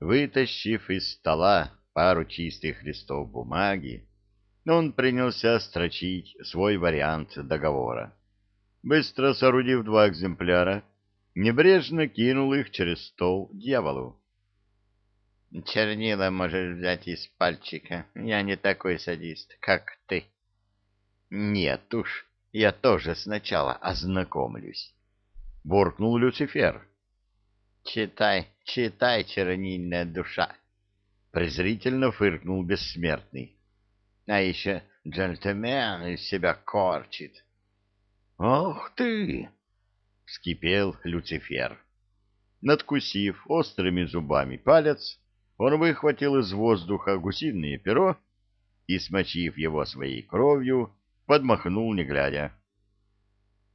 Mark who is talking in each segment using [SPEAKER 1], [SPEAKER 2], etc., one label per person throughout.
[SPEAKER 1] Вытащив из стола пару чистых листов бумаги, он принялся строчить свой вариант договора. Быстро соорудив два экземпляра, небрежно кинул их через стол дьяволу.
[SPEAKER 2] Чернила можешь взять из пальчика. Я не такой садист, как ты.
[SPEAKER 1] Нет уж, я тоже сначала ознакомлюсь. Буркнул Люцифер.
[SPEAKER 2] Читай, читай, чернильная душа.
[SPEAKER 1] Презрительно фыркнул бессмертный.
[SPEAKER 2] А еще джентльмен из себя корчит.
[SPEAKER 1] Ах ты! Вскипел Люцифер. Надкусив острыми зубами палец, он выхватил из воздуха гусиное перо и, смочив его своей кровью, подмахнул, не глядя.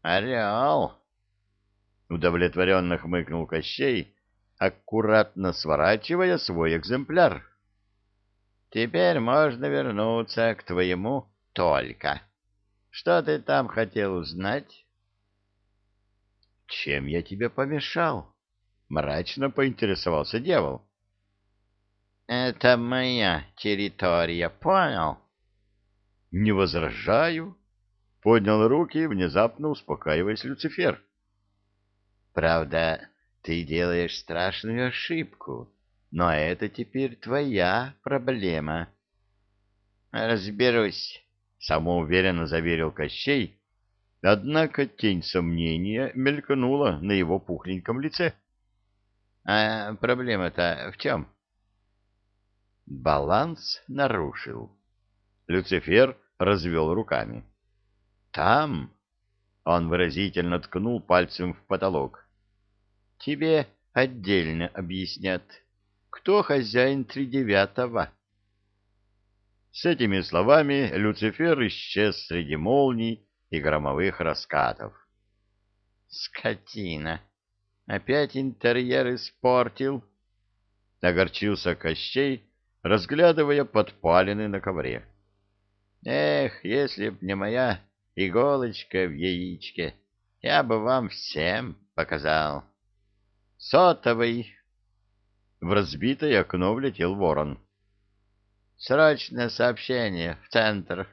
[SPEAKER 2] «Орел!» — удовлетворенно хмыкнул Кощей, аккуратно сворачивая свой экземпляр. «Теперь можно вернуться к твоему только. Что ты там хотел узнать?»
[SPEAKER 1] «Чем я тебе помешал?» — мрачно поинтересовался дьявол.
[SPEAKER 2] Это моя территория, понял?
[SPEAKER 1] Не возражаю. Поднял руки, внезапно успокаиваясь Люцифер.
[SPEAKER 2] Правда, ты делаешь страшную ошибку, но это теперь твоя проблема.
[SPEAKER 1] Разберусь, самоуверенно заверил Кощей, однако тень сомнения мелькнула на его пухленьком лице.
[SPEAKER 2] А проблема-то в чем?
[SPEAKER 1] — Баланс нарушил. Люцифер развел руками. «Там...» — он выразительно ткнул пальцем в потолок. «Тебе отдельно объяснят, кто хозяин тридевятого». С этими словами Люцифер исчез среди молний и громовых раскатов.
[SPEAKER 2] «Скотина! Опять интерьер испортил!»
[SPEAKER 1] — огорчился Кощей, разглядывая подпалины на ковре.
[SPEAKER 2] Эх, если б не моя иголочка в яичке, я бы вам всем показал. Сотовый.
[SPEAKER 1] В разбитое окно влетел ворон.
[SPEAKER 2] Срочное сообщение в центр.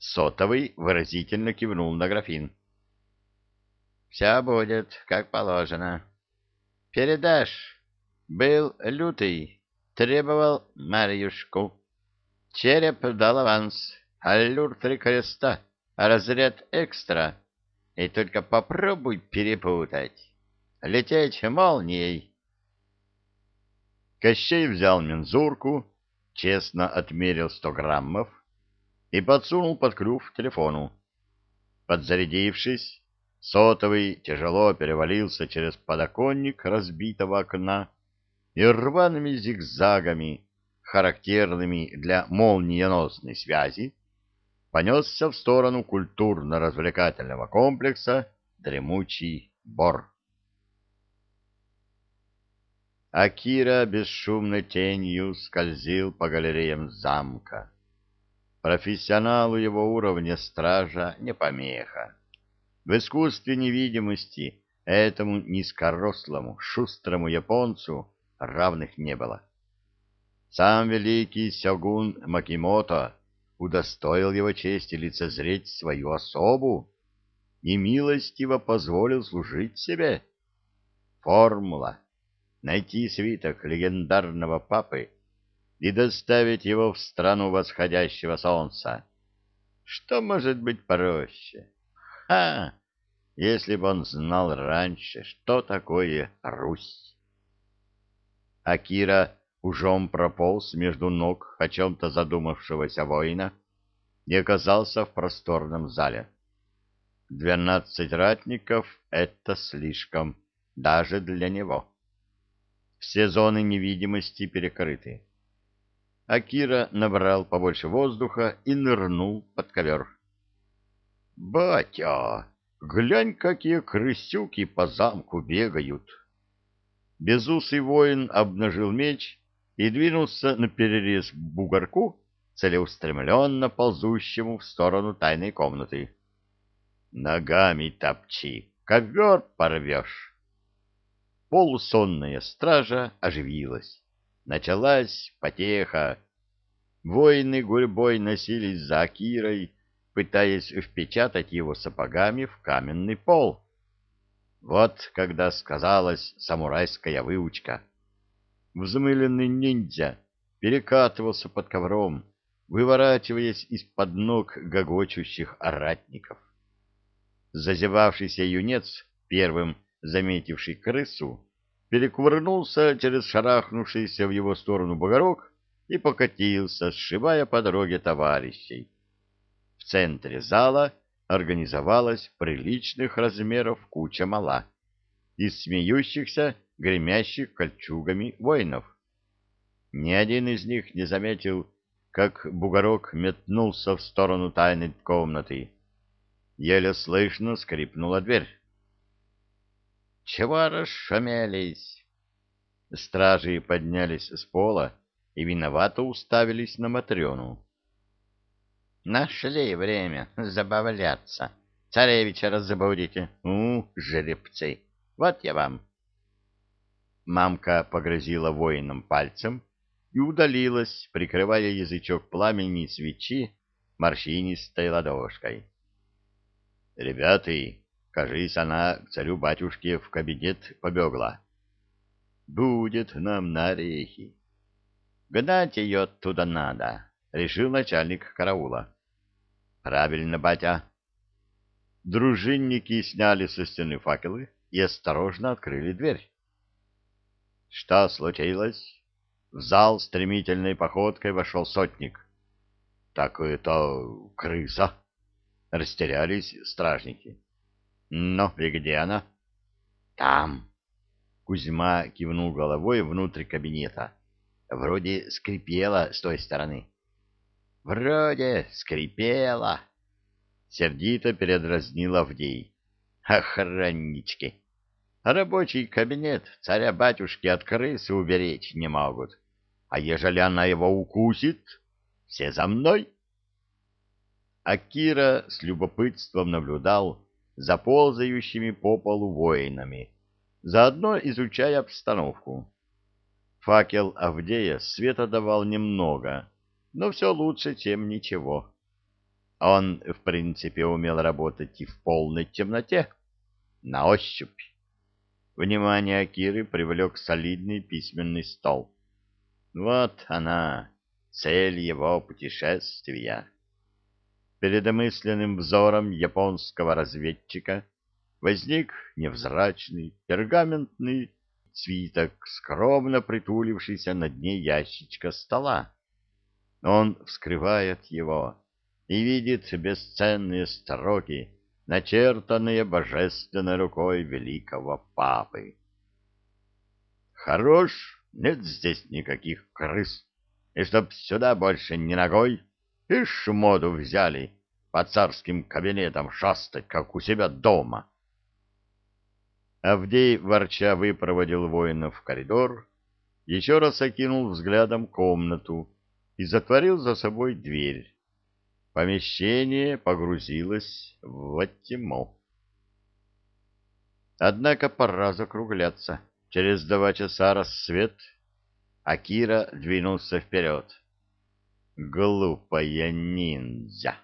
[SPEAKER 1] Сотовый выразительно кивнул на графин.
[SPEAKER 2] Все будет, как положено. Передашь. Был лютый требовал Марьюшку. Череп дал аванс, аллюр три креста, разряд экстра. И только попробуй перепутать. Лететь молнией.
[SPEAKER 1] Кощей взял мензурку, честно отмерил сто граммов и подсунул под клюв телефону. Подзарядившись, сотовый тяжело перевалился через подоконник разбитого окна и рваными зигзагами, характерными для молниеносной связи, понесся в сторону культурно-развлекательного комплекса «Дремучий бор». Акира бесшумной тенью скользил по галереям замка. Профессионалу его уровня стража не помеха. В искусстве невидимости этому низкорослому, шустрому японцу равных не было. Сам великий сёгун Макимото удостоил его чести лицезреть свою особу и милостиво позволил служить себе. Формула — найти свиток легендарного папы и доставить его в страну восходящего солнца. Что может быть проще? Ха! Если бы он знал раньше, что такое Русь. Акира ужом прополз между ног о чем-то задумавшегося воина и оказался в просторном зале. Двенадцать ратников — это слишком, даже для него. Все зоны невидимости перекрыты. Акира набрал побольше воздуха и нырнул под ковер. «Батя, глянь, какие крысюки по замку бегают!» Безусый воин обнажил меч и двинулся на перерез бугорку, целеустремленно ползущему в сторону тайной комнаты. «Ногами топчи, ковер порвешь!» Полусонная стража оживилась. Началась потеха. Воины гурьбой носились за Акирой, пытаясь впечатать его сапогами в каменный пол. Вот когда сказалась самурайская выучка. Взмыленный ниндзя перекатывался под ковром, выворачиваясь из-под ног гогочущих оратников. Зазевавшийся юнец, первым заметивший крысу, перекувырнулся через шарахнувшийся в его сторону бугорок и покатился, сшибая по дороге товарищей. В центре зала организовалась приличных размеров куча мала из смеющихся, гремящих кольчугами воинов. Ни один из них не заметил, как бугорок метнулся в сторону тайной комнаты. Еле слышно скрипнула дверь. «Чего расшумелись?» Стражи поднялись с пола и виновато уставились на Матрёну. «Нашли время забавляться. Царевича разбудите. У, жеребцы, вот я вам». Мамка погрозила воинам пальцем и удалилась, прикрывая язычок пламени свечи морщинистой ладошкой. «Ребята, кажись, она к царю-батюшке в кабинет побегла. Будет нам на орехи. Гнать ее оттуда надо, — решил начальник караула. — Правильно, батя. Дружинники сняли со стены факелы и осторожно открыли дверь. — Что случилось? В зал стремительной походкой вошел сотник. — Так это крыса. Растерялись стражники. — Ну, и где она? — Там. Кузьма кивнул головой внутрь кабинета. Вроде скрипела с той стороны. — Вроде скрипела. Сердито передразнил Авдей. — Охраннички! Рабочий кабинет царя-батюшки от крысы уберечь не могут. А ежели она его укусит, все за мной. А Кира с любопытством наблюдал за ползающими по полу воинами, заодно изучая обстановку. Факел Авдея света давал немного, но все лучше, чем ничего. Он, в принципе, умел работать и в полной темноте, на ощупь. Внимание Акиры привлек солидный письменный стол. Вот она, цель его путешествия. Перед мысленным взором японского разведчика возник невзрачный пергаментный свиток, скромно притулившийся на дне ящичка стола. Он вскрывает его и видит бесценные строки, начертанные божественной рукой великого папы. Хорош, нет здесь никаких крыс, и чтоб сюда больше ни ногой, и шмоду взяли по царским кабинетам шастать, как у себя дома. Авдей ворча выпроводил воинов в коридор, еще раз окинул взглядом комнату и затворил за собой дверь. Помещение погрузилось в тьму. Однако пора закругляться. Через два часа рассвет, Акира двинулся вперед. Глупая ниндзя!